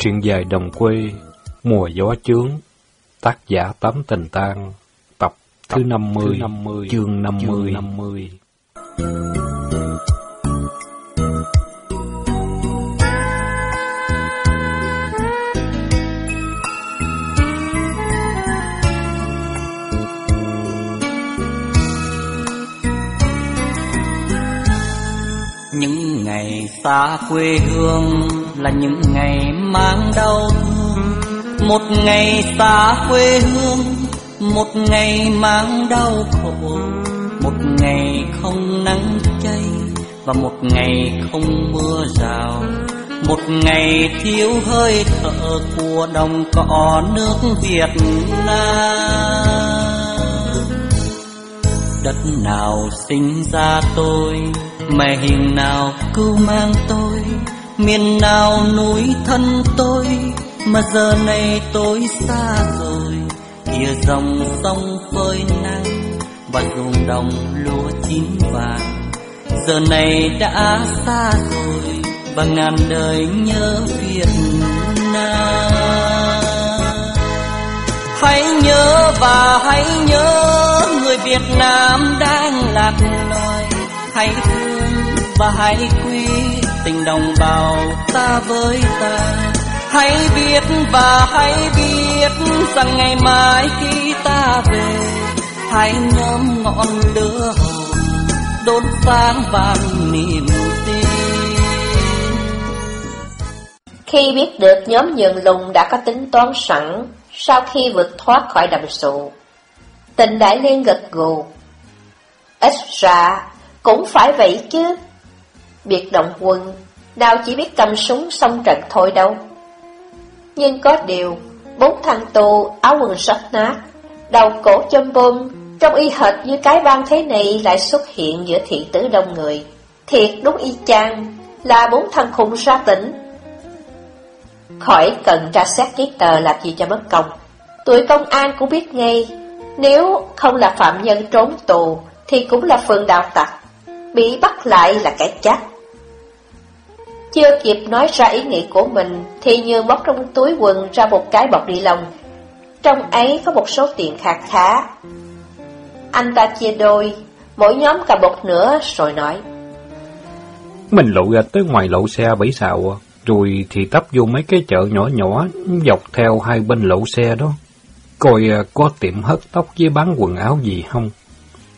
Truyện dài đồng quê, mùa gió chướng, tác giả Tám Tình Tang, tập thứ 50, thứ 50 chương 50. Chương 50. Những ngày xa quê hương là những ngày mang đau. Thương Một ngày xa quê hương, một ngày mang đau khổ. Một ngày không nắng cháy và một ngày không mưa rào. Một ngày thiếu hơi thở của đồng cỏ nước Việt Nam. Đất nào sinh ra tôi Mẹ hiền nào cứu mang tôi? Miền nào núi thân tôi, Mà giờ này tôi xa rồi. Kia dòng sông phơi nắng, Và ruộng đồng lúa chín vàng. Giờ này đã xa rồi, Và ngàn đời nhớ Việt Nam. Hãy nhớ và hãy nhớ Người Việt Nam đang lạc loài. Hãy thương và hãy quý tình đồng bào ta với ta Hãy biết và hãy biết rằng ngày mai khi ta về Hãy nhóm ngọn lửa hồng đốt sáng vàng niềm tin Khi biết được nhóm nhường lùng đã có tính toán sẵn sau khi vượt thoát khỏi đầm sụ, tình đại liên gật gù. Ít ra, cũng phải vậy chứ. Biệt động quân, nào chỉ biết cầm súng xông trận thôi đâu. Nhưng có điều, bốn thằng tù áo quần rách nát, đầu cổ châm bơm, trong y hệt như cái băng thế này lại xuất hiện giữa thị tử đông người. Thiệt đúng y chang, là bốn thằng khùng ra tỉnh. Khỏi cần tra xét giấy tờ làm gì cho mất công. Tụi công an cũng biết ngay, nếu không là phạm nhân trốn tù, thì cũng là phường đạo tặc. Bị bắt lại là cái chắc. Chưa kịp nói ra ý nghĩ của mình, thì như móc trong túi quần ra một cái bọc ni lông. Trong ấy có một số tiền khá khá. Anh ta chia đôi, mỗi nhóm cầm một nửa rồi nói. Mình lộ ra tới ngoài lộ xe bảy xào, rồi thì tấp vô mấy cái chợ nhỏ nhỏ dọc theo hai bên lộ xe đó. Coi à, có tiệm hớt tóc với bán quần áo gì không?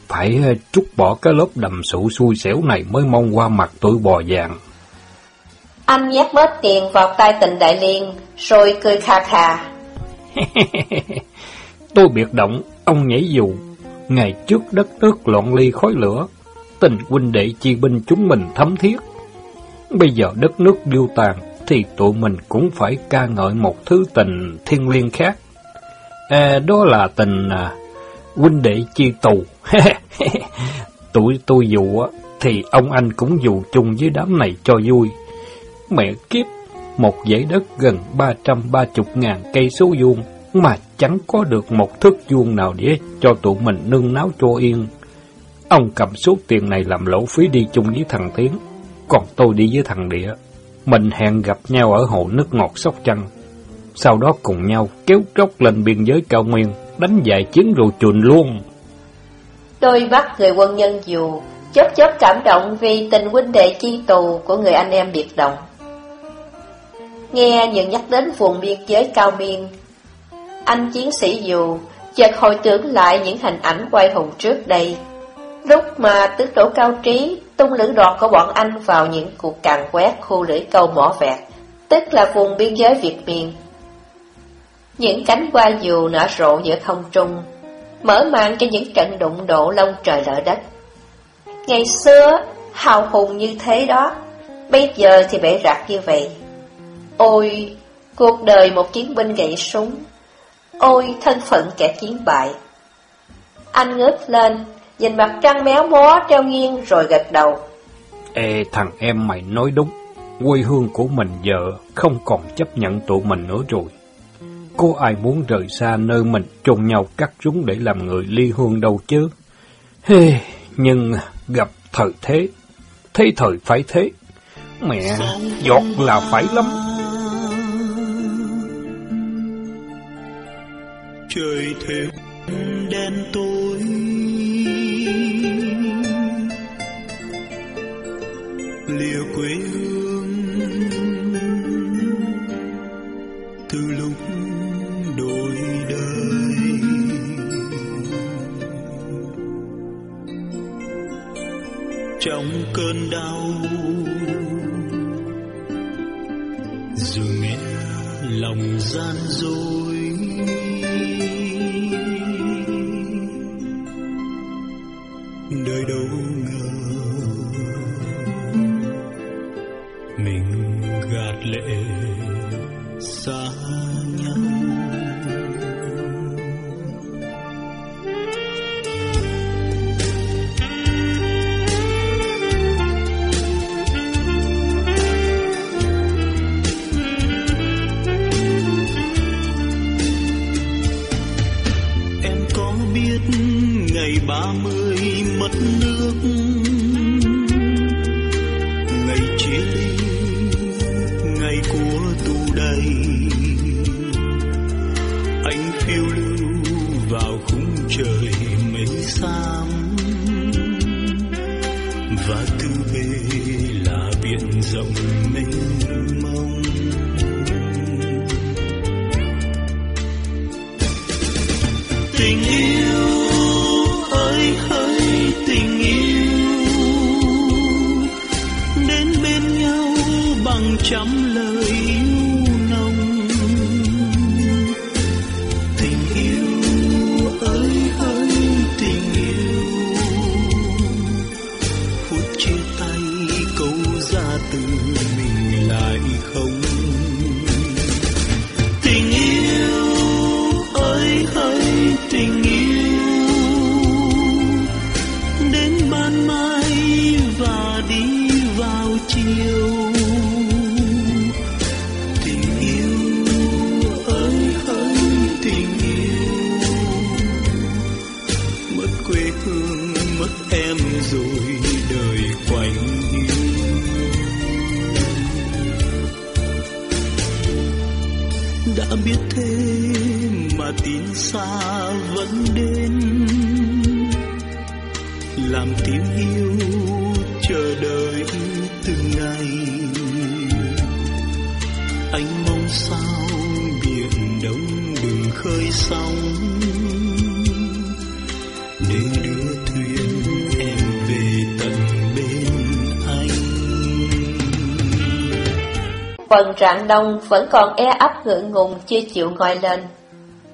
Phải à, trút bỏ cái lớp đầm sụ xui xẻo này mới mong qua mặt tuổi bò vàng. Anh nhét bớt tiền vào tay tình đại liên, rồi cười kha kha. Tôi biệt động, ông nhảy dù. Ngày trước đất nước loạn ly khói lửa, tình huynh đệ chi binh chúng mình thấm thiết. Bây giờ đất nước điêu tàn, thì tụi mình cũng phải ca ngợi một thứ tình thiên liêng khác. À, đó là tình à, huynh đệ chi tù. Tụi tôi dù thì ông anh cũng dù chung với đám này cho vui. Mẹ kiếp, một dãy đất gần ba trăm ba chục ngàn cây số vuông mà chẳng có được một thước vuông nào để cho tụi mình nương náo cho yên. Ông cầm số tiền này làm lỗ phí đi chung với thằng Tiến, còn tôi đi với thằng Địa. Mình hẹn gặp nhau ở hồ nước ngọt Sóc Trăng. Sau đó cùng nhau kéo tróc lên biên giới cao nguyên, đánh vài chiến rồi chuồn luôn. Đôi mắt người quân nhân dù, chớp chớp cảm động vì tình huynh đệ chi tù của người anh em biệt động. Nghe những nhắc đến vùng biên giới cao miên, anh chiến sĩ dù chợt hồi tưởng lại những hình ảnh quay hùng trước đây. Lúc mà tứ tổ cao trí tung lưỡi đọt của bọn anh vào những cuộc càn quét khu lưỡi câu mỏ vẹt, tức là vùng biên giới Việt miền. Những cánh hoa dù nở rộ giữa không trung, mở màn cho những trận đụng độ lông trời lở đất. Ngày xưa, hào hùng như thế đó, bây giờ thì bể rạc như vậy. Ôi, cuộc đời một chiến binh gậy súng, ôi thân phận kẻ chiến bại. Anh ngước lên, nhìn mặt trăng méo mó treo nghiêng rồi gật đầu. Ê, thằng em mày nói đúng, quê hương của mình giờ không còn chấp nhận tụi mình nữa rồi. Có ai muốn rời xa nơi mình chôn nhau cắt chúng để làm người ly hương đâu chứ? Hê, nhưng gặp thời thế, thế thời phải thế. Mẹ, giọt là phải lắm. Trời thêm đen tối. Lìa quê hương từ lúc đổi đời. Trong cơn đau, dù nghe lòng gian dối anh phiêu lưu vào khung trời mây xám và từ bề là biển rộng mênh mông. Tình yêu ơi, hỡi tình yêu. Đến bên nhau bằng trăm lời. Xa vẫn đến. Làm tim yêu chờ đợi từng ngày. Anh mong sao biển đông đừng khơi sóng. Để đưa thuyền em về tận bên anh. Phần rạng đông vẫn còn e ấp ngượng ngùng, chưa chịu ngoi lên.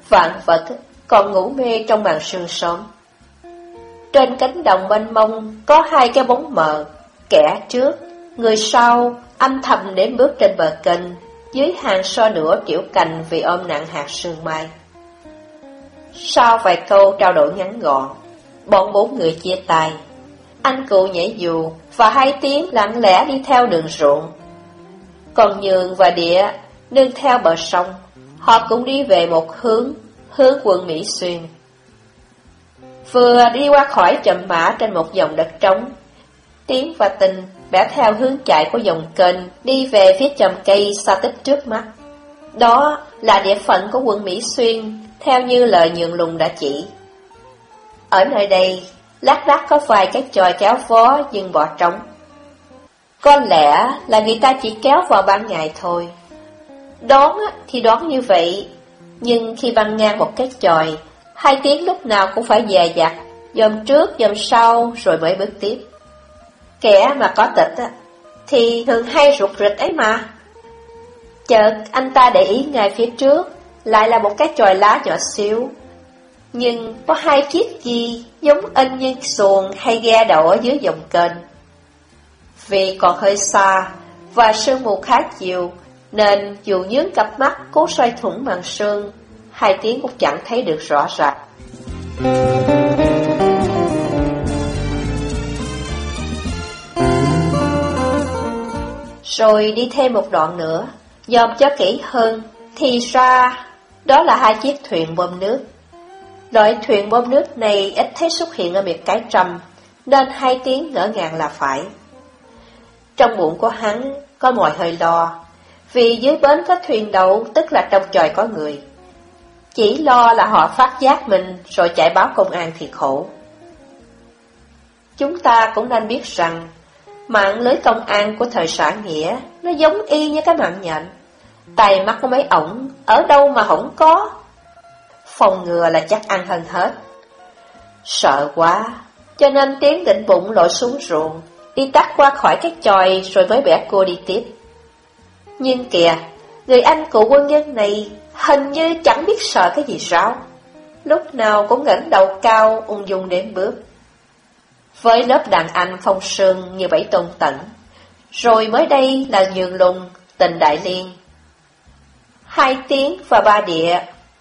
Vạn vật còn ngủ mê trong màn sương sớm. Trên cánh đồng mênh mông có hai cái bóng mờ, kẻ trước, người sau âm thầm đến bước trên bờ kênh, dưới hàng so nửa kiểu cành vì ôm nặng hạt sương mai. Sau vài câu trao đổi ngắn gọn, bọn bốn người chia tay. Anh cụ nhảy dù và hai tiếng lặng lẽ đi theo đường ruộng. Còn Nhường và Địa nương theo bờ sông, họ cũng đi về một hướng, hướng quận Mỹ Xuyên. Vừa đi qua khỏi chậm mã trên một dòng đất trống, Tiến và Tình bẻ theo hướng chạy của dòng kênh đi về phía chậm cây xa tích trước mắt. Đó là địa phận của quận Mỹ Xuyên, theo như lời nhượng Lùng đã chỉ. Ở nơi đây, lát đác có vài cái tròi kéo vó nhưng bỏ trống. Có lẽ là người ta chỉ kéo vào ban ngày thôi. Đón thì đón như vậy, nhưng khi băng ngang một cái chòi, hai tiếng lúc nào cũng phải dè dặt, dòm trước dòm sau rồi mới bước tiếp. Kẻ mà có tịch thì thường hay rụt rịch ấy mà. Chợt anh ta để ý ngay phía trước, lại là một cái chòi lá nhỏ xíu. Nhưng có hai chiếc gì giống in như xuồng hay ghe đậu ở dưới dòng kênh. Vì còn hơi xa và sương mù khá chiều, nên dù nhướng cặp mắt cố xoay thủng màn sương, hai tiếng cũng chẳng thấy được rõ ràng. Rồi đi thêm một đoạn nữa, dòm cho kỹ hơn, thì ra đó là hai chiếc thuyền bơm nước. Loại thuyền bơm nước này ít thấy xuất hiện ở miệt cái trầm, nên hai tiếng ngỡ ngàng là phải. Trong bụng của hắn có mồi hơi lo, vì dưới bến có thuyền đậu tức là trong tròi có người. Chỉ lo là họ phát giác mình rồi chạy báo công an thì khổ. Chúng ta cũng nên biết rằng mạng lưới công an của thời xã nghĩa nó giống y như cái mạng nhện. Tài mắt của mấy ổng ở đâu mà không có. Phòng ngừa là chắc ăn hơn hết. Sợ quá, cho nên tiến định bụng lội xuống ruộng, đi tắt qua khỏi cái chòi rồi mới bẻ cô đi tiếp. Nhưng kìa, người anh cụ quân nhân này hình như chẳng biết sợ cái gì sao. Lúc nào cũng ngẩng đầu cao, ung dung đến bước. Với lớp đàn anh phong sương như bảy tôn tận, rồi mới đây là nhường lùng, tình đại liên. Hai tiếng và ba địa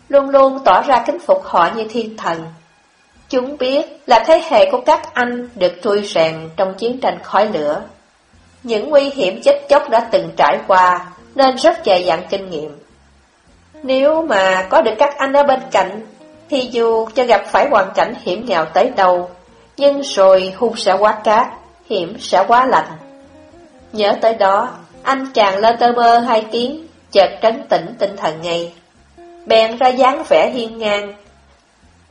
luôn luôn tỏ ra kính phục họ như thiên thần. Chúng biết là thế hệ của các anh được trui rèn trong chiến tranh khói lửa. Những nguy hiểm chết chóc đã từng trải qua nên rất dày dặn kinh nghiệm. Nếu mà có được các anh ở bên cạnh, thì dù cho gặp phải hoàn cảnh hiểm nghèo tới đâu, nhưng rồi hung sẽ quá cát, hiểm sẽ quá lạnh. Nhớ tới đó, anh chàng lơ tơ mơ hai tiếng, chợt trấn tĩnh tinh thần ngay. Bèn ra dáng vẻ hiên ngang,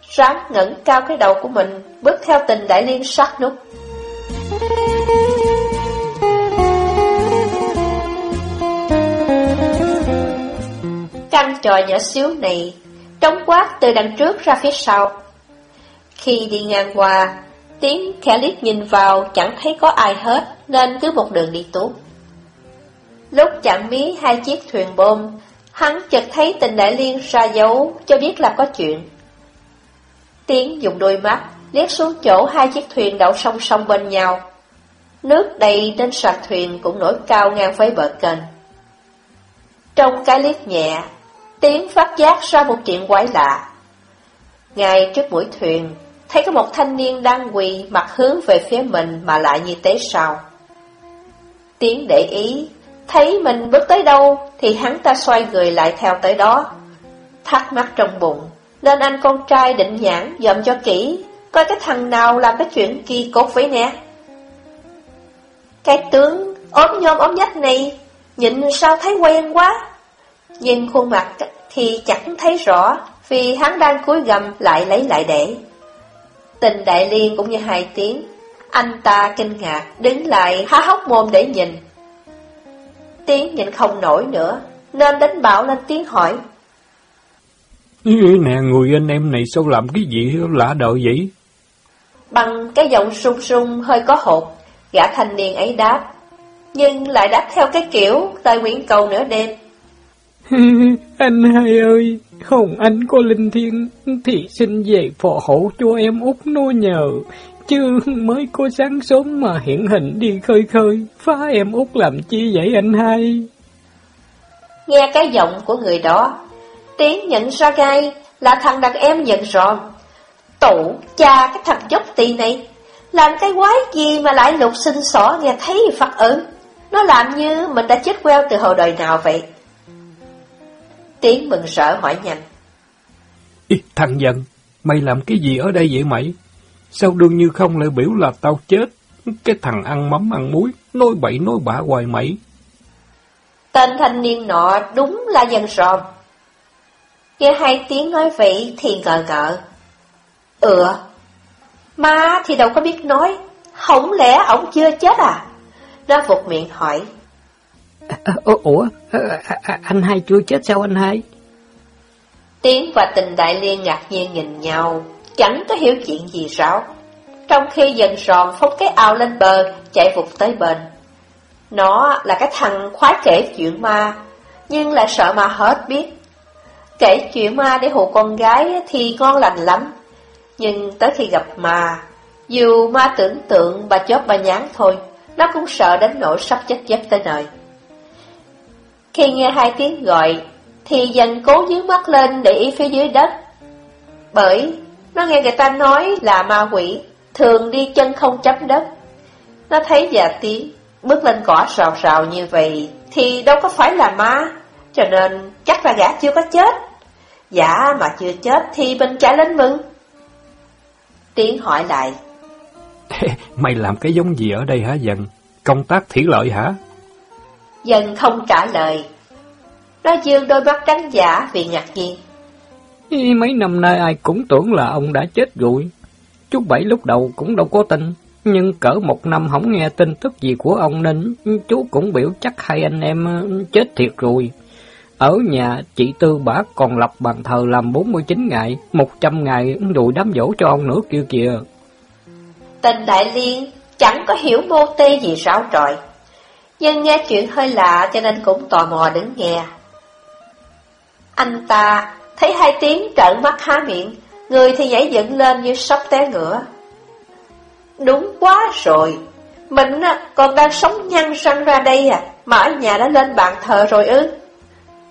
ráng ngẩng cao cái đầu của mình, bước theo tình đại liên sát nút. Trò nhỏ xíu này, trống quát từ đằng trước ra phía sau. Khi đi ngang qua, tiếng khẽ liếc nhìn vào chẳng thấy có ai hết, nên cứ một đường đi tuốt. Lúc chạm mí hai chiếc thuyền bôm, hắn chợt thấy tình đại liên ra dấu cho biết là có chuyện. Tiến dùng đôi mắt, liếc xuống chỗ hai chiếc thuyền đậu song song bên nhau. Nước đầy nên sạc thuyền cũng nổi cao ngang với bờ kênh. Trong cái liếc nhẹ, tiếng phát giác ra một chuyện quái lạ. Ngay trước mũi thuyền, thấy có một thanh niên đang quỳ mặt hướng về phía mình mà lại như thế sao. Tiến để ý, thấy mình bước tới đâu thì hắn ta xoay người lại theo tới đó. Thắc mắc trong bụng, nên anh con trai định nhãn dòm cho kỹ, coi cái thằng nào làm cái chuyện kỳ cốt với nè. Cái tướng ốm nhôm ốm nhách này, nhìn sao thấy quen quá. Nhìn khuôn mặt thì chẳng thấy rõ, vì hắn đang cúi gầm lại lấy lại để. Tình đại liên cũng như hai tiếng, anh ta kinh ngạc, đứng lại há hốc mồm để nhìn. Tiếng nhìn không nổi nữa, nên đánh bảo lên tiếng hỏi. Nè, người anh em này sao làm cái gì lạ đời vậy? Bằng cái giọng sung sung hơi có hột, gã thanh niên ấy đáp, nhưng lại đáp theo cái kiểu lời nguyện cầu nửa đêm. anh hai ơi, không Anh có linh thiên thì xin về phò hộ cho em út nô nhờ. Chứ mới có sáng sớm mà hiện hình đi khơi khơi, phá em út làm chi vậy anh hai? Nghe cái giọng của người đó, Tiến nhận ra gai là thằng đàn em nhận rõ. Tụ, cha cái thằng dốc tì này, làm cái quái gì mà lại lục sinh sỏ nghe thấy phật ứng Nó làm như mình đã chết queo từ hồi đời nào vậy. Tiến mừng rỡ hỏi nhanh. Ý, thằng dần, mày làm cái gì ở đây vậy mày? Sao đương như không lại biểu là tao chết? Cái thằng ăn mắm ăn muối, nói bậy nói bạ hoài mày. Tên thanh niên nọ đúng là dần ròm. Nghe hai tiếng nói vậy thì ngờ ngợ. Ừ, ma thì đâu có biết nói, không lẽ ổng chưa chết à? Nó vụt miệng hỏi. Ờ, ờ, ủa, ờ, anh hai chưa chết sao anh hai? Tiến và tình đại liên ngạc nhiên nhìn nhau, chẳng có hiểu chuyện gì sao. Trong khi dần ròn phóng cái ao lên bờ, chạy vụt tới bên. Nó là cái thằng khoái kể chuyện ma, nhưng lại sợ mà hết biết. Kể chuyện ma để hù con gái thì ngon lành lắm, nhưng tới khi gặp ma, dù ma tưởng tượng bà chóp bà nhán thôi, nó cũng sợ đến nỗi sắp chết chết tới nơi. Khi nghe hai tiếng gọi, thì dần cố dướng mắt lên để ý phía dưới đất. Bởi nó nghe người ta nói là ma quỷ, thường đi chân không chấm đất. Nó thấy già tiếng, bước lên cỏ rào rào như vậy, thì đâu có phải là ma, cho nên chắc là gã chưa có chết. Dạ mà chưa chết thì mình trái lên mừng. Tiến hỏi lại. Mày làm cái giống gì ở đây hả dần? Công tác thủy lợi hả? Dần không trả lời. Nó dương đôi mắt trắng giả vì ngạc nhiên. Mấy năm nay ai cũng tưởng là ông đã chết rồi. Chú Bảy lúc đầu cũng đâu có tin, nhưng cỡ một năm không nghe tin tức gì của ông nên chú cũng biểu chắc hai anh em ờ, chết thiệt rồi. Ở nhà, chị Tư bả còn lập bàn thờ làm 49 ngày, 100 ngày đùi đám dỗ cho ông nữa kia kìa. Tình Đại Liên chẳng có hiểu mô tê gì ráo trọi, nhưng nghe chuyện hơi lạ cho nên cũng tò mò đứng nghe. Anh ta thấy hai tiếng trợn mắt há miệng, người thì nhảy dựng lên như sắp té ngửa. Đúng quá rồi, mình còn đang sống nhăn răng ra đây à, mà ở nhà đã lên bàn thờ rồi ư.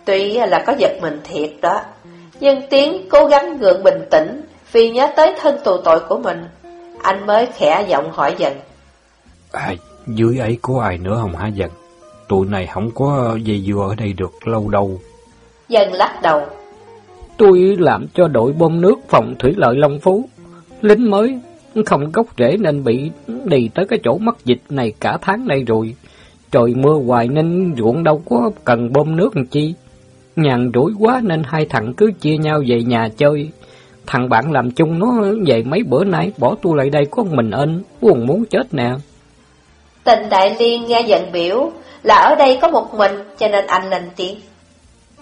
Tuy là có giật mình thiệt đó, nhưng Tiến cố gắng gượng bình tĩnh vì nhớ tới thân tù tội của mình. Anh mới khẽ giọng hỏi dần. À, dưới ấy có ai nữa không hả dần? Tụi này không có dây dưa ở đây được lâu đâu. Dần lắc đầu. Tôi làm cho đội bơm nước phòng thủy lợi Long Phú. Lính mới, không gốc rễ nên bị đi tới cái chỗ mắc dịch này cả tháng nay rồi. Trời mưa hoài nên ruộng đâu có cần bơm nước làm chi. Nhàn rủi quá nên hai thằng cứ chia nhau về nhà chơi. Thằng bạn làm chung nó về mấy bữa nay bỏ tôi lại đây có mình anh, buồn muốn chết nè. Tình Đại Liên nghe giận biểu là ở đây có một mình cho nên anh lên tiếng.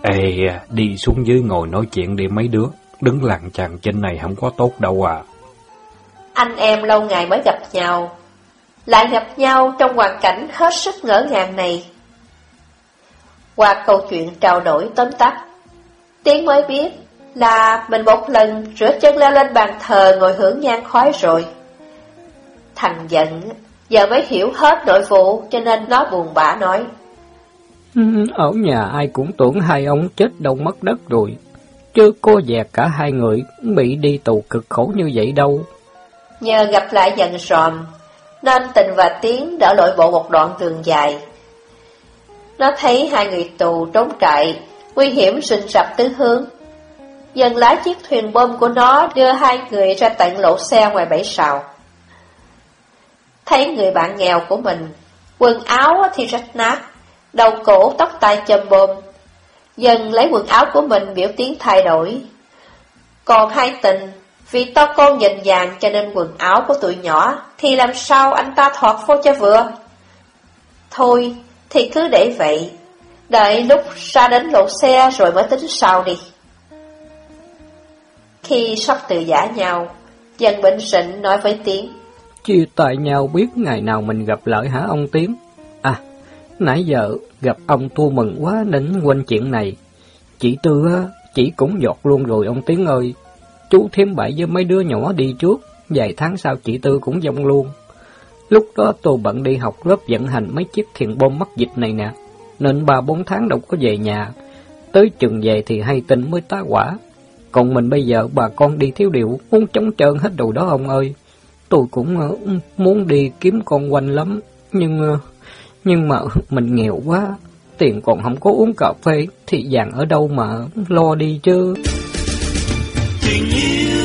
Ê, đi xuống dưới ngồi nói chuyện đi mấy đứa, đứng lặng chàng trên này không có tốt đâu à. Anh em lâu ngày mới gặp nhau, lại gặp nhau trong hoàn cảnh hết sức ngỡ ngàng này. Qua câu chuyện trao đổi tóm tắt, Tiến mới biết là mình một lần rửa chân leo lên bàn thờ ngồi hưởng nhang khói rồi. Thằng giận giờ mới hiểu hết nội vụ cho nên nó buồn bã nói. Ở nhà ai cũng tưởng hai ông chết đâu mất đất rồi, chứ cô dẹt cả hai người bị đi tù cực khổ như vậy đâu. Nhờ gặp lại dần sòm, nên tình và tiếng đỡ lội bộ một đoạn đường dài. Nó thấy hai người tù trốn trại, nguy hiểm rình rập tứ hướng. Dần lái chiếc thuyền bom của nó đưa hai người ra tận lỗ xe ngoài bẫy sào. Thấy người bạn nghèo của mình, quần áo thì rách nát, đầu cổ tóc tai châm bồm. Dần lấy quần áo của mình biểu tiếng thay đổi. Còn hai tình, vì to con dành dàng cho nên quần áo của tụi nhỏ, thì làm sao anh ta thoạt vô cho vừa? Thôi, thì cứ để vậy, đợi lúc ra đến lộ xe rồi mới tính sau đi. Khi sắp tự giả nhau, dần bệnh sịnh nói với Tiến. Chia tại nhau biết ngày nào mình gặp lại hả ông Tiến? À, nãy giờ gặp ông thua mừng quá nên quên chuyện này. Chị Tư chị cũng giọt luôn rồi ông Tiến ơi. Chú thêm bảy với mấy đứa nhỏ đi trước, vài tháng sau chị Tư cũng dông luôn. Lúc đó tôi bận đi học lớp vận hành mấy chiếc thiền bom mắc dịch này nè, nên ba bốn tháng đâu có về nhà. Tới chừng về thì hay tin mới tá quả. Còn mình bây giờ bà con đi thiếu điệu, muốn chống trơn hết đồ đó ông ơi. Tôi cũng uh, muốn đi kiếm con quanh lắm, nhưng uh, nhưng mà mình nghèo quá, tiền còn không có uống cà phê, thì vàng ở đâu mà lo đi chứ. Tình yêu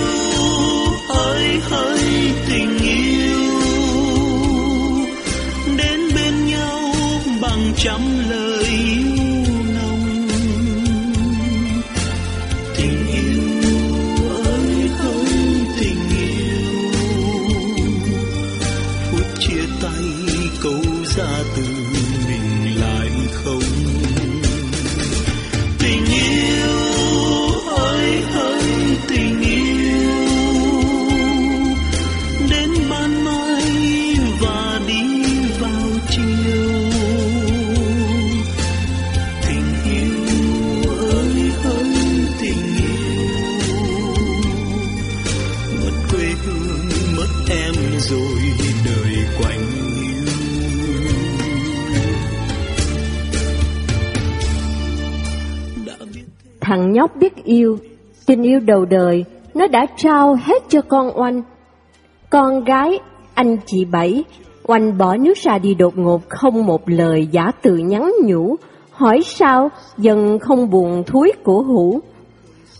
Biết yêu, tình yêu đầu đời, nó đã trao hết cho con oanh. Con gái, anh chị Bảy, oanh bỏ nước ra đi đột ngột không một lời giả từ nhắn nhủ, hỏi sao dần không buồn thúi của hữu.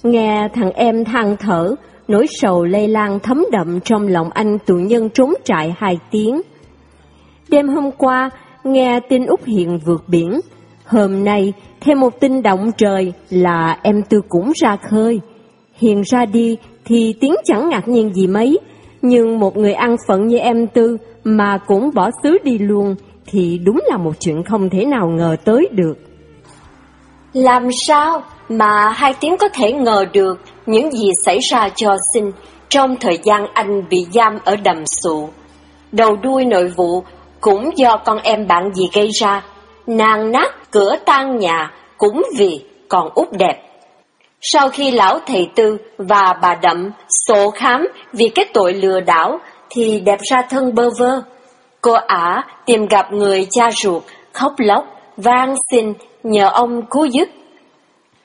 Nghe thằng em than thở, nỗi sầu lây lan thấm đậm trong lòng anh tù nhân trốn trại hai tiếng. Đêm hôm qua, nghe tin Úc Hiện vượt biển, hôm nay thêm một tin động trời là em Tư cũng ra khơi. Hiền ra đi thì tiếng chẳng ngạc nhiên gì mấy, nhưng một người ăn phận như em Tư mà cũng bỏ xứ đi luôn thì đúng là một chuyện không thể nào ngờ tới được. Làm sao mà hai tiếng có thể ngờ được những gì xảy ra cho sinh trong thời gian anh bị giam ở đầm sụ? Đầu đuôi nội vụ cũng do con em bạn gì gây ra, nàng nát cửa tan nhà cũng vì còn út đẹp. Sau khi lão thầy tư và bà đậm sổ khám vì cái tội lừa đảo thì đẹp ra thân bơ vơ. Cô ả tìm gặp người cha ruột, khóc lóc, van xin nhờ ông cứu giúp.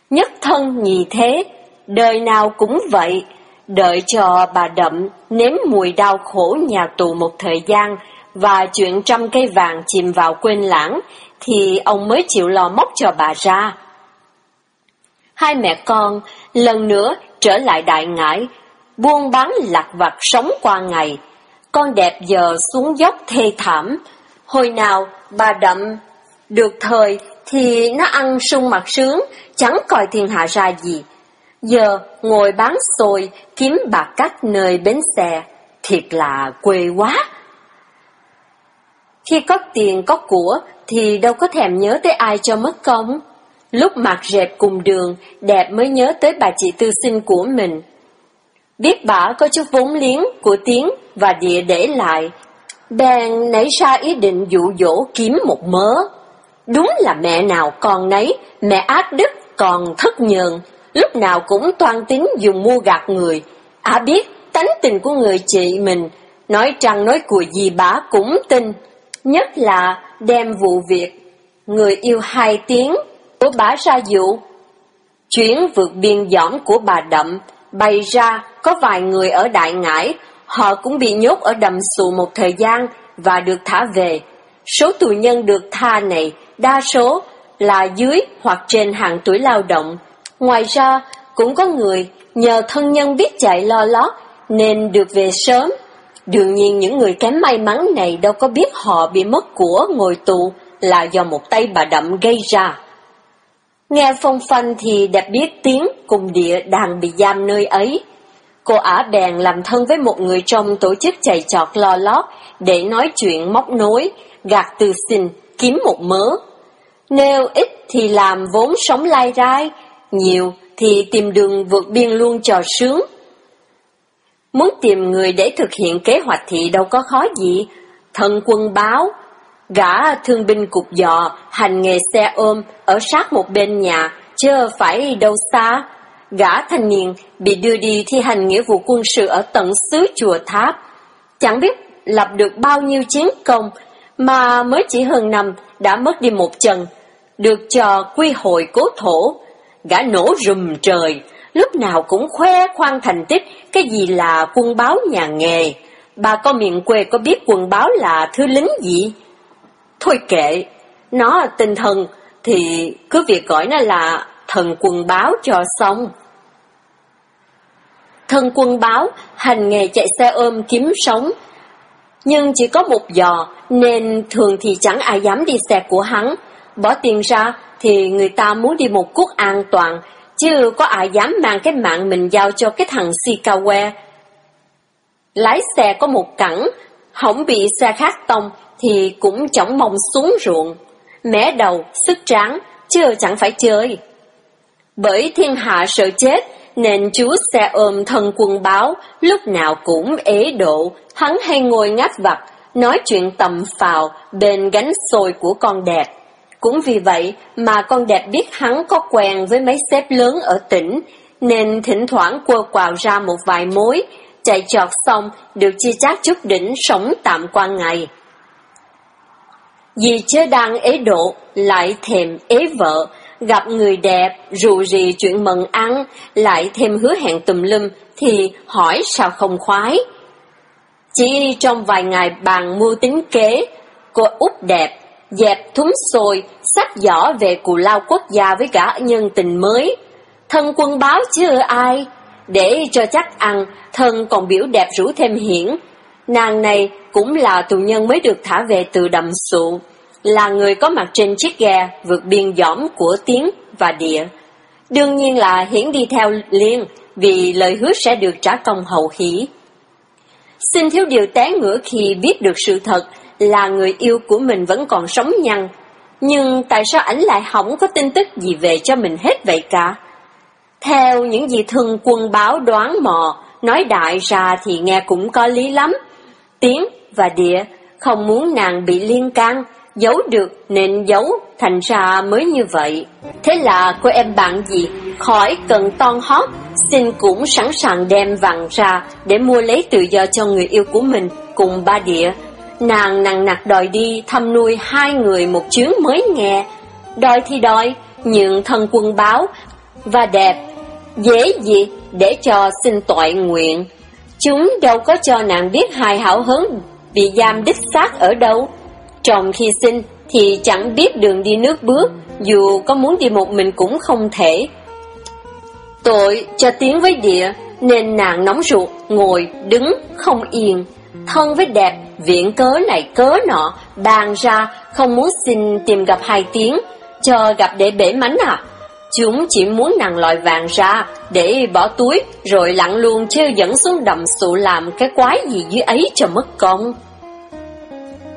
Nhất thân nhì thế, đời nào cũng vậy, đợi cho bà đậm nếm mùi đau khổ nhà tù một thời gian và chuyện trăm cây vàng chìm vào quên lãng, thì ông mới chịu lo móc cho bà ra. Hai mẹ con lần nữa trở lại đại ngãi, buôn bán lạc vặt sống qua ngày. Con đẹp giờ xuống dốc thê thảm. Hồi nào bà đậm được thời thì nó ăn sung mặt sướng, chẳng coi thiên hạ ra gì. Giờ ngồi bán xôi, kiếm bạc cắt nơi bến xe, thiệt là quê quá. Khi có tiền có của thì đâu có thèm nhớ tới ai cho mất công. Lúc mặt rẹp cùng đường, đẹp mới nhớ tới bà chị tư sinh của mình. Biết bà có chút vốn liếng của tiếng và địa để lại, bèn nảy ra ý định dụ dỗ kiếm một mớ. Đúng là mẹ nào còn nấy, mẹ ác đức còn thất nhờn, lúc nào cũng toan tính dùng mua gạt người. À biết tánh tình của người chị mình, nói trăng nói cùi gì bà cũng tin, nhất là đem vụ việc người yêu hai tiếng của bà ra dụ. Chuyến vượt biên dõm của bà Đậm bày ra có vài người ở Đại Ngãi, họ cũng bị nhốt ở đầm sụ một thời gian và được thả về. Số tù nhân được tha này đa số là dưới hoặc trên hàng tuổi lao động. Ngoài ra, cũng có người nhờ thân nhân biết chạy lo lót nên được về sớm. Đương nhiên những người kém may mắn này đâu có biết họ bị mất của ngồi tù là do một tay bà đậm gây ra. Nghe phong phanh thì đẹp biết tiếng cùng địa đang bị giam nơi ấy. Cô ả bèn làm thân với một người trong tổ chức chạy trọt lo lót để nói chuyện móc nối, gạt từ xin, kiếm một mớ. Nếu ít thì làm vốn sống lai rai, nhiều thì tìm đường vượt biên luôn trò sướng. Muốn tìm người để thực hiện kế hoạch thì đâu có khó gì. Thần quân báo, Gã thương binh cục dò, hành nghề xe ôm, ở sát một bên nhà, chứ phải đâu xa. Gã thanh niên bị đưa đi thi hành nghĩa vụ quân sự ở tận xứ chùa Tháp. Chẳng biết lập được bao nhiêu chiến công, mà mới chỉ hơn năm đã mất đi một chân, được cho quy hội cố thổ. Gã nổ rùm trời, lúc nào cũng khoe khoang thành tích cái gì là quân báo nhà nghề. Bà con miền quê có biết quân báo là thứ lính gì? Thôi kệ, nó tinh thần thì cứ việc gọi nó là thần quân báo cho xong. Thần quân báo hành nghề chạy xe ôm kiếm sống, nhưng chỉ có một giò nên thường thì chẳng ai dám đi xe của hắn. Bỏ tiền ra thì người ta muốn đi một quốc an toàn, chứ có ai dám mang cái mạng mình giao cho cái thằng Sikawe. Lái xe có một cẳng, hỏng bị xe khác tông thì cũng chóng mong xuống ruộng, mé đầu, sức tráng, chưa chẳng phải chơi. Bởi thiên hạ sợ chết, nên chú xe ôm thân quân báo, lúc nào cũng ế độ, hắn hay ngồi ngáp vặt, nói chuyện tầm phào bên gánh xôi của con đẹp. Cũng vì vậy mà con đẹp biết hắn có quen với mấy sếp lớn ở tỉnh, nên thỉnh thoảng quơ quào ra một vài mối, chạy trọt xong được chia chác chút đỉnh sống tạm qua ngày. Vì chớ đang ế độ, lại thèm ế vợ, gặp người đẹp, rù rì chuyện mần ăn, lại thêm hứa hẹn tùm lum, thì hỏi sao không khoái. Chỉ trong vài ngày bàn mua tính kế, cô út đẹp, dẹp thúng xôi, sách giỏ về cù lao quốc gia với cả nhân tình mới. Thân quân báo chứ ai, để cho chắc ăn, thân còn biểu đẹp rủ thêm hiển. Nàng này cũng là tù nhân mới được thả về từ đầm sụ, là người có mặt trên chiếc ghe vượt biên giỏm của tiếng và địa. Đương nhiên là hiển đi theo liên, vì lời hứa sẽ được trả công hậu hỷ. Xin thiếu điều té ngửa khi biết được sự thật là người yêu của mình vẫn còn sống nhăn. Nhưng tại sao ảnh lại không có tin tức gì về cho mình hết vậy cả? Theo những gì thường quân báo đoán mò, nói đại ra thì nghe cũng có lý lắm. Tiếng và địa không muốn nàng bị liên can, giấu được nên giấu, thành ra mới như vậy. Thế là cô em bạn gì, khỏi cần ton hót, xin cũng sẵn sàng đem vàng ra để mua lấy tự do cho người yêu của mình cùng ba địa. Nàng nặng nặc đòi đi thăm nuôi hai người một chuyến mới nghe. Đòi thì đòi, nhưng thân quân báo và đẹp, dễ gì để cho xin tội nguyện. Chúng đâu có cho nàng biết hài hảo hứng bị giam đích xác ở đâu. Trong khi sinh thì chẳng biết đường đi nước bước, dù có muốn đi một mình cũng không thể. Tội cho tiếng với địa, nên nàng nóng ruột, ngồi, đứng, không yên. Thân với đẹp, viện cớ này cớ nọ, bàn ra, không muốn xin tìm gặp hai tiếng, chờ gặp để bể mánh à. Chúng chỉ muốn nàng loại vàng ra, để bỏ túi, rồi lặng luôn treo dẫn xuống đầm sụ làm cái quái gì dưới ấy cho mất công.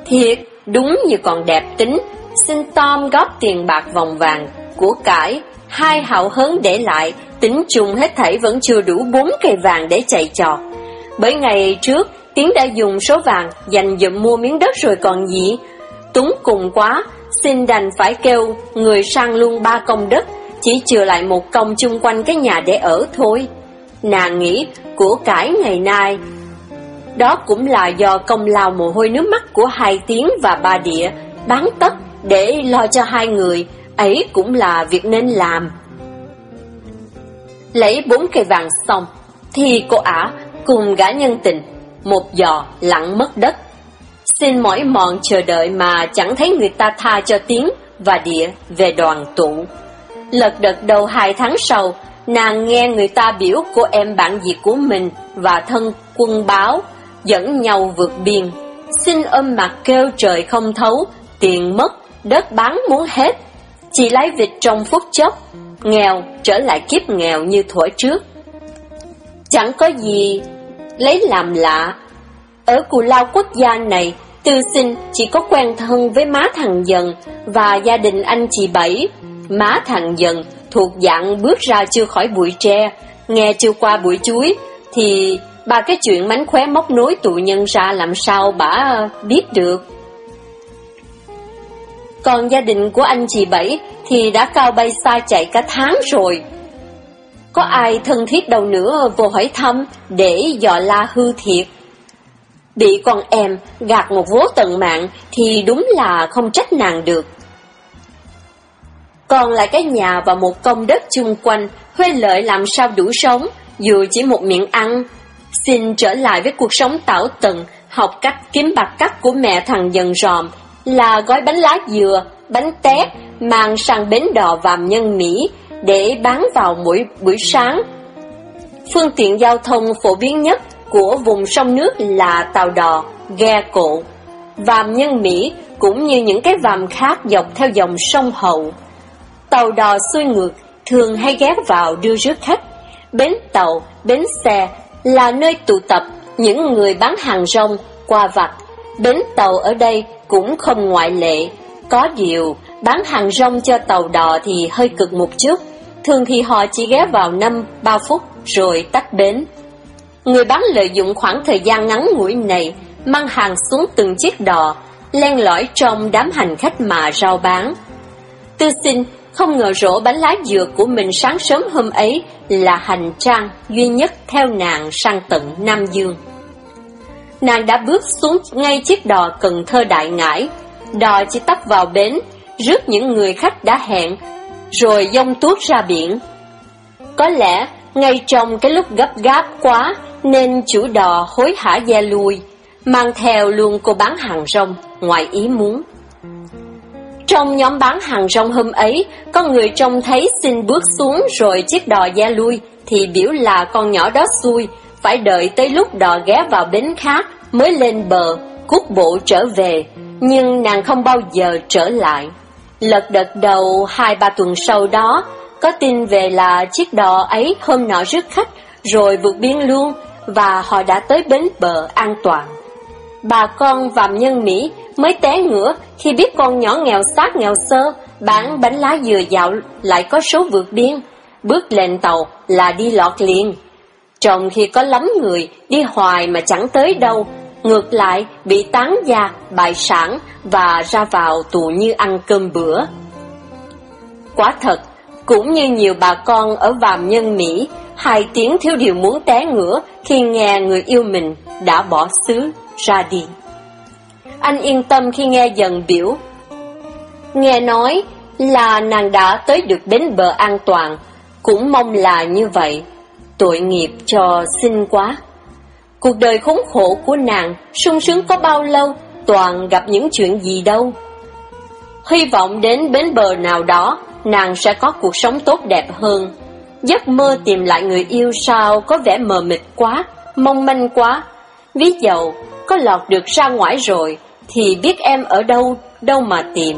Thiệt, đúng như còn đẹp tính, xin Tom góp tiền bạc vòng vàng, của cải, hai hậu hớn để lại, tính chung hết thảy vẫn chưa đủ bốn cây vàng để chạy trò. Bởi ngày trước, Tiến đã dùng số vàng dành dụm mua miếng đất rồi còn gì. Túng cùng quá, xin đành phải kêu người sang luôn ba công đất, chỉ chừa lại một công chung quanh cái nhà để ở thôi. Nàng nghĩ của cải ngày nay đó cũng là do công lao mồ hôi nước mắt của hai tiếng và ba địa, bán tất để lo cho hai người, ấy cũng là việc nên làm. Lấy bốn cây vàng xong, thì cô ả cùng gã nhân tình, một giò lặng mất đất. Xin mỏi mòn chờ đợi mà chẳng thấy người ta tha cho tiếng và địa về đoàn tụ. Lật đật đầu hai tháng sau, nàng nghe người ta biểu cô em bạn diệt của mình và thân quân báo dẫn nhau vượt biên. Xin ôm mặt kêu trời không thấu, tiền mất, đất bán muốn hết. Chỉ lấy vịt trong phút chốc, nghèo trở lại kiếp nghèo như thuở trước. Chẳng có gì lấy làm lạ. Ở cù lao quốc gia này, tư sinh chỉ có quen thân với má thằng dần và gia đình anh chị Bảy. Má thằng dần thuộc dạng bước ra chưa khỏi bụi tre, nghe chưa qua bụi chuối, thì Ba cái chuyện mánh khóe móc nối tụ nhân ra làm sao bà biết được. Còn gia đình của anh chị Bảy thì đã cao bay xa chạy cả tháng rồi. Có ai thân thiết đâu nữa vô hỏi thăm để dọ la hư thiệt. Bị con em gạt một vố tận mạng thì đúng là không trách nàng được. Còn lại cái nhà và một công đất chung quanh, huê lợi làm sao đủ sống, dù chỉ một miệng ăn, Xin trở lại với cuộc sống tảo tận, học cách kiếm bạc cắt của mẹ thằng dần ròm, là gói bánh lá dừa, bánh tét, mang sang bến đò vàm nhân Mỹ để bán vào mỗi buổi sáng. Phương tiện giao thông phổ biến nhất của vùng sông nước là tàu đò, ghe cộ. Vàm nhân Mỹ cũng như những cái vàm khác dọc theo dòng sông Hậu. Tàu đò xuôi ngược thường hay ghé vào đưa rước khách. Bến tàu, bến xe là nơi tụ tập những người bán hàng rong, qua vặt. Bến tàu ở đây cũng không ngoại lệ. Có điều, bán hàng rong cho tàu đò thì hơi cực một chút. Thường thì họ chỉ ghé vào 5-3 phút rồi tắt bến. Người bán lợi dụng khoảng thời gian ngắn ngủi này, mang hàng xuống từng chiếc đò, len lỏi trong đám hành khách mà rao bán. Tư sinh không ngờ rổ bánh lá dừa của mình sáng sớm hôm ấy là hành trang duy nhất theo nàng sang tận Nam Dương. Nàng đã bước xuống ngay chiếc đò Cần Thơ Đại Ngãi, đò chỉ tấp vào bến, rước những người khách đã hẹn, rồi dông tuốt ra biển. Có lẽ, ngay trong cái lúc gấp gáp quá, nên chủ đò hối hả da lui, mang theo luôn cô bán hàng rong, ngoài ý muốn. Trong nhóm bán hàng rong hôm ấy, có người trông thấy xin bước xuống rồi chiếc đò ra lui, thì biểu là con nhỏ đó xui, phải đợi tới lúc đò ghé vào bến khác mới lên bờ, cút bộ trở về, nhưng nàng không bao giờ trở lại. Lật đật đầu hai ba tuần sau đó, có tin về là chiếc đò ấy hôm nọ rước khách, rồi vượt biên luôn, và họ đã tới bến bờ an toàn. Bà con vàm nhân Mỹ mới té ngửa khi biết con nhỏ nghèo xác nghèo sơ, bán bánh lá dừa dạo lại có số vượt biên. Bước lên tàu là đi lọt liền. Trong khi có lắm người đi hoài mà chẳng tới đâu, ngược lại bị tán gia, bại sản và ra vào tù như ăn cơm bữa. Quả thật, cũng như nhiều bà con ở vàm nhân Mỹ, hai tiếng thiếu điều muốn té ngửa khi nghe người yêu mình đã bỏ xứ ra đi. Anh yên tâm khi nghe dần biểu. Nghe nói là nàng đã tới được đến bờ an toàn, cũng mong là như vậy. Tội nghiệp cho xinh quá. Cuộc đời khốn khổ của nàng, sung sướng có bao lâu, toàn gặp những chuyện gì đâu. Hy vọng đến bến bờ nào đó, nàng sẽ có cuộc sống tốt đẹp hơn. Giấc mơ tìm lại người yêu sao có vẻ mờ mịt quá, mong manh quá. Ví dụ, có lọt được ra ngoài rồi, thì biết em ở đâu, đâu mà tìm.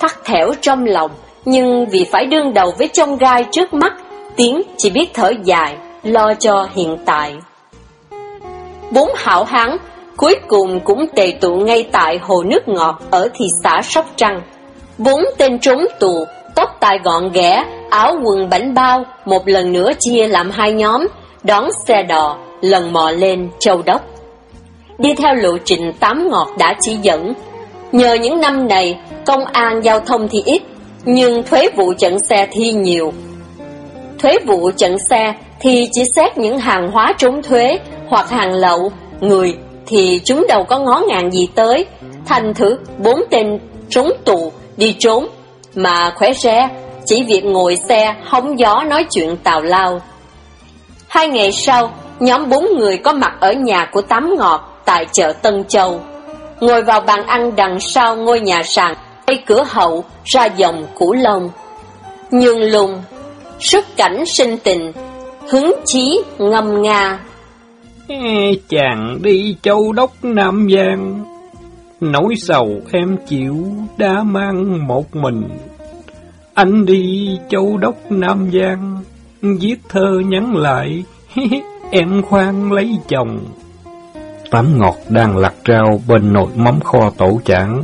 Thắt thẻo trong lòng, nhưng vì phải đương đầu với chông gai trước mắt, Tiến chỉ biết thở dài, lo cho hiện tại. Bốn hảo hán cuối cùng cũng tề tụ ngay tại hồ nước ngọt ở thị xã Sóc Trăng. vốn tên trốn tù, tóc tai gọn ghẽ, áo quần bánh bao, một lần nữa chia làm hai nhóm, đón xe đò, lần mò lên châu đốc. Đi theo lộ trình tám ngọt đã chỉ dẫn, nhờ những năm này, công an giao thông thì ít, nhưng thuế vụ chặn xe thì nhiều. Thuế vụ chặn xe thì chỉ xét những hàng hóa trốn thuế hoặc hàng lậu, người thì chúng đâu có ngó ngàng gì tới. Thành thử bốn tên trốn tù đi trốn, mà khỏe xe, chỉ việc ngồi xe hóng gió nói chuyện tào lao. Hai ngày sau, nhóm bốn người có mặt ở nhà của Tám Ngọt tại chợ Tân Châu. Ngồi vào bàn ăn đằng sau ngôi nhà sàn, cây cửa hậu ra dòng củ lông. Nhường lùng, xuất cảnh sinh tình, hứng chí ngâm nga. Chàng đi châu đốc Nam Giang, nỗi sầu em chịu đã mang một mình. Anh đi châu đốc Nam Giang, viết thơ nhắn lại, em khoan lấy chồng. Tám ngọt đang lặt rau bên nồi mắm kho tổ chảng.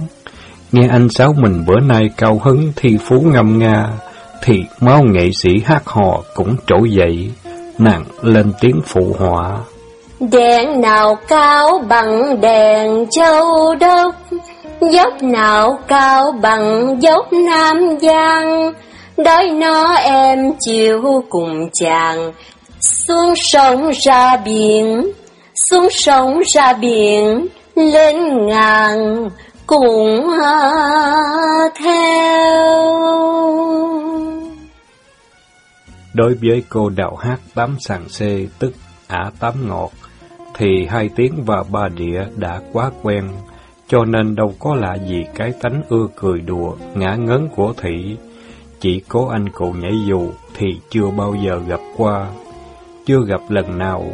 Nghe anh Sáu mình bữa nay cao hứng thi phú ngâm nga, thì máu nghệ sĩ hát hò cũng trỗi dậy, nàng lên tiếng phụ họa. Đèn nào cao bằng đèn châu đốc, dốc nào cao bằng dốc Nam Giang, đói nó em chiều cùng chàng, xuống sông ra biển, xuống sông ra biển, lên ngàn cùng à, theo. Đối với cô đạo hát tám sàng xê tức ả tám ngọt, thì hai tiếng và ba địa đã quá quen, cho nên đâu có lạ gì cái tánh ưa cười đùa, ngã ngấn của thị. Chỉ có anh cụ nhảy dù thì chưa bao giờ gặp qua, chưa gặp lần nào,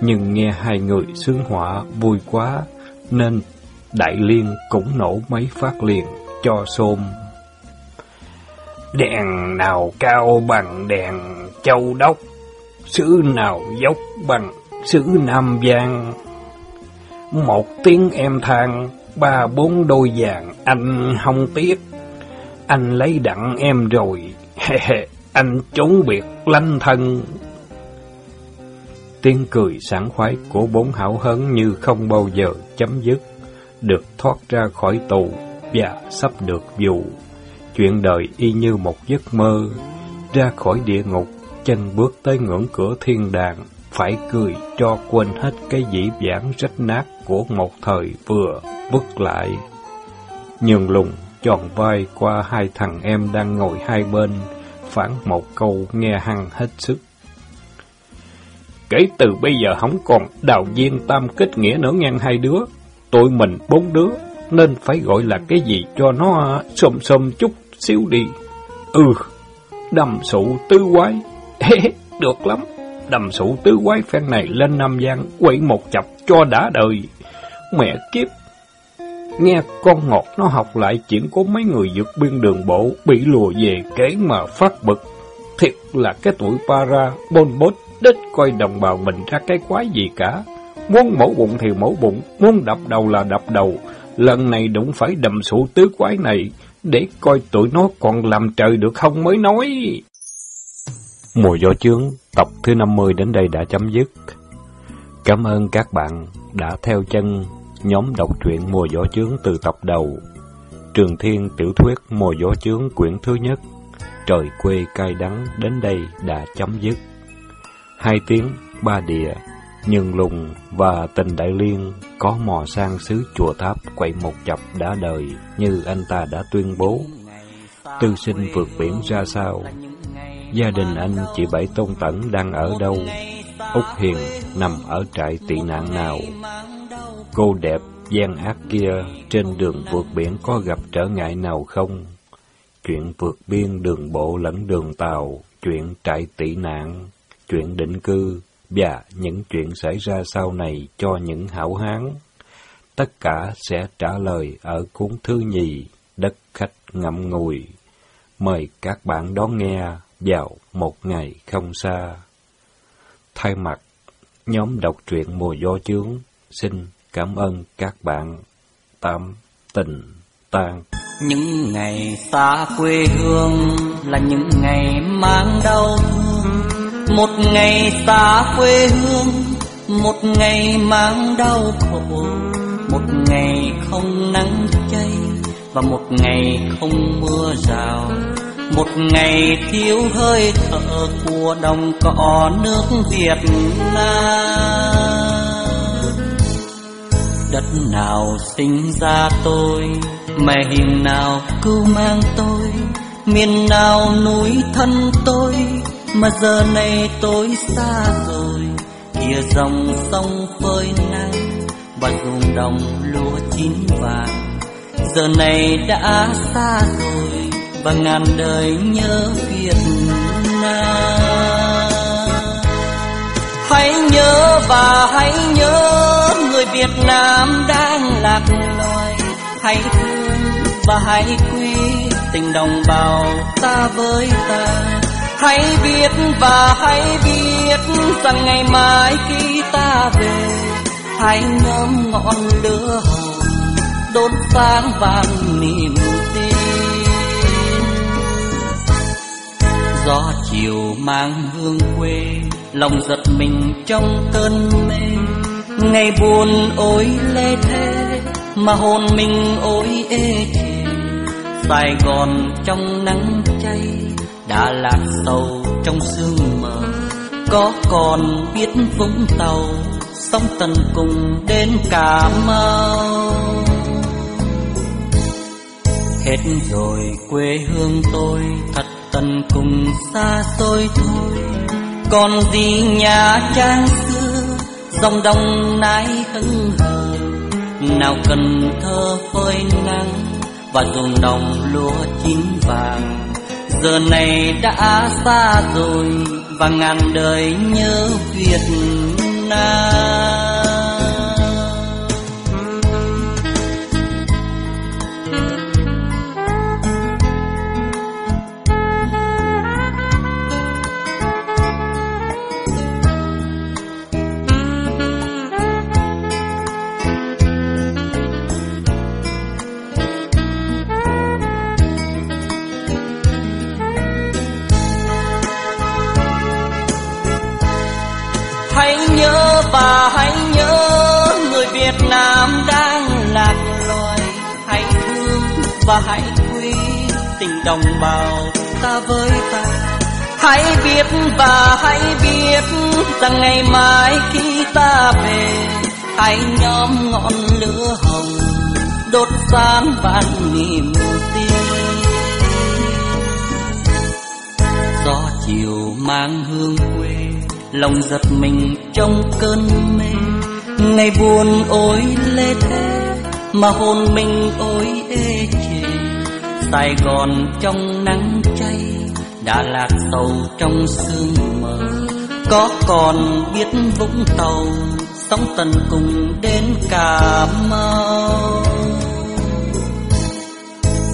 nhưng nghe hai người sướng họa vui quá, nên Đại Liên cũng nổ mấy phát liền cho xôm. Đèn nào cao bằng đèn châu đốc, xứ nào dốc bằng xứ Nam Giang. Một tiếng em than, ba bốn đôi vàng anh không tiếc. Anh lấy đặng em rồi, anh trốn biệt lanh thân. Tiếng cười sảng khoái của bốn hảo hấn như không bao giờ chấm dứt, được thoát ra khỏi tù và sắp được dù. Chuyện đời y như một giấc mơ, ra khỏi địa ngục, chân bước tới ngưỡng cửa thiên đàng, phải cười cho quên hết cái dĩ vãng rách nát của một thời vừa vứt lại. Nhường lùng tròn vai qua hai thằng em đang ngồi hai bên, phản một câu nghe hăng hết sức. Kể từ bây giờ không còn đạo viên tam kết nghĩa nữa ngang hai đứa, tụi mình bốn đứa, nên phải gọi là cái gì cho nó à, xôm xôm chút xíu đi. Ừ, đầm sụ tư quái, được lắm đầm sụ tứ quái phen này lên Nam Giang, quậy một chập cho đã đời. Mẹ kiếp! Nghe con ngọt nó học lại chuyện của mấy người vượt biên đường bộ, bị lùa về kể mà phát bực. Thiệt là cái tuổi para, bôn bốt, đích coi đồng bào mình ra cái quái gì cả. Muốn mổ bụng thì mổ bụng, muốn đập đầu là đập đầu. Lần này đụng phải đầm sụ tứ quái này, để coi tụi nó còn làm trời được không mới nói. Mùa gió chướng, tập thứ 50 đến đây đã chấm dứt. Cảm ơn các bạn đã theo chân nhóm đọc truyện Mùa gió chướng từ tập đầu. Trường Thiên tiểu thuyết Mùa gió chướng quyển thứ nhất, Trời quê cay đắng đến đây đã chấm dứt. Hai tiếng, ba địa, nhưng lùng và tình đại liên có mò sang xứ chùa tháp quậy một chập đã đời như anh ta đã tuyên bố. Tư sinh vượt biển ra sao? Gia đình anh chị Bảy Tôn Tẩn đang ở đâu? Úc Hiền nằm ở trại tị nạn nào? Cô đẹp gian ác kia trên đường vượt biển có gặp trở ngại nào không? Chuyện vượt biên đường bộ lẫn đường tàu, chuyện trại tị nạn, chuyện định cư và những chuyện xảy ra sau này cho những hảo hán. Tất cả sẽ trả lời ở cuốn thứ nhì, Đất khách ngậm ngùi. Mời các bạn đón nghe vào một ngày không xa. Thay mặt nhóm đọc truyện mùa gió chướng, xin cảm ơn các bạn. tạm tình tan. Những ngày xa quê hương là những ngày mang đau thương. Một ngày xa quê hương, một ngày mang đau khổ. Một ngày không nắng cháy và một ngày không mưa rào một ngày thiếu hơi thở của đồng cỏ nước Việt Nam. Đất nào sinh ra tôi, mẹ hình nào cứu mang tôi, miền nào núi thân tôi, mà giờ này tôi xa rồi. Kia dòng sông phơi nắng, và ruộng đồng lúa chín vàng. Giờ này đã xa rồi và ngàn đời nhớ Việt Nam. Hãy nhớ và hãy nhớ người Việt Nam đang lạc loài. Hãy thương và hãy quý tình đồng bào ta với ta. Hãy biết và hãy biết rằng ngày mai khi ta về, hãy ngắm ngọn lửa hồng đốt sáng vàng niềm gió chiều mang hương quê, lòng giật mình trong cơn mê. Ngày buồn ôi lê thế mà hồn mình ôi ê chề. Sài gòn trong nắng cháy đã lạc sầu trong sương mờ. Có còn biết vũng tàu, sóng tần cùng đến cà mau. Hết rồi quê hương tôi thật tận cùng xa xôi thôi. Còn gì nhà trang xưa, dòng đông nái hững hờ. Nào cần thơ phơi nắng và ruộng đồng lúa chín vàng. Giờ này đã xa rồi và ngàn đời nhớ Việt Nam. Và hãy quý tình đồng bào ta với ta. Hãy biết và hãy biết rằng ngày mai khi ta về hãy nhóm ngọn lửa hồng đốt sáng vạn niềm tin. Gió chiều mang hương quê, lòng giật mình trong cơn mê. Ngày buồn ôi lê thế mà hồn mình ôi ê chề. Sài gòn trong nắng cháy Đà Lạt sầu trong sương mờ. Có còn biết vũng tàu, sóng tần cùng đến cà mau.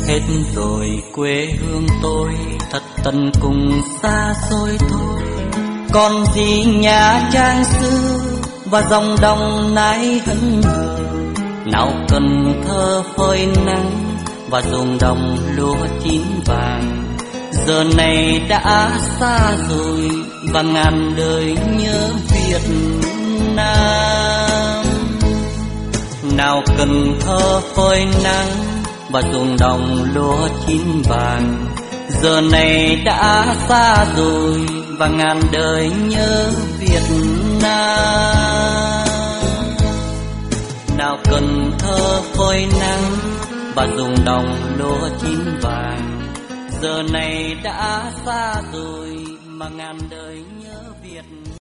Hết rồi quê hương tôi, thật tần cùng xa xôi thôi. Còn gì nhà trang xưa và dòng đồng nay hân hờ nào cần thơ phơi nắng và ruộng đồng lúa chín vàng. Giờ này đã xa rồi và ngàn đời nhớ Việt Nam. Nào cần thơ phơi nắng và ruộng đồng lúa chín vàng. Giờ này đã xa rồi và ngàn đời nhớ Việt Nam nào cần thơ phơi nắng và dùng đồng lúa chín vàng. Giờ này đã xa rồi mà ngàn đời